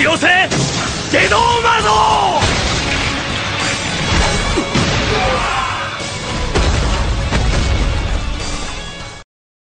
し寄せ!ーマゾー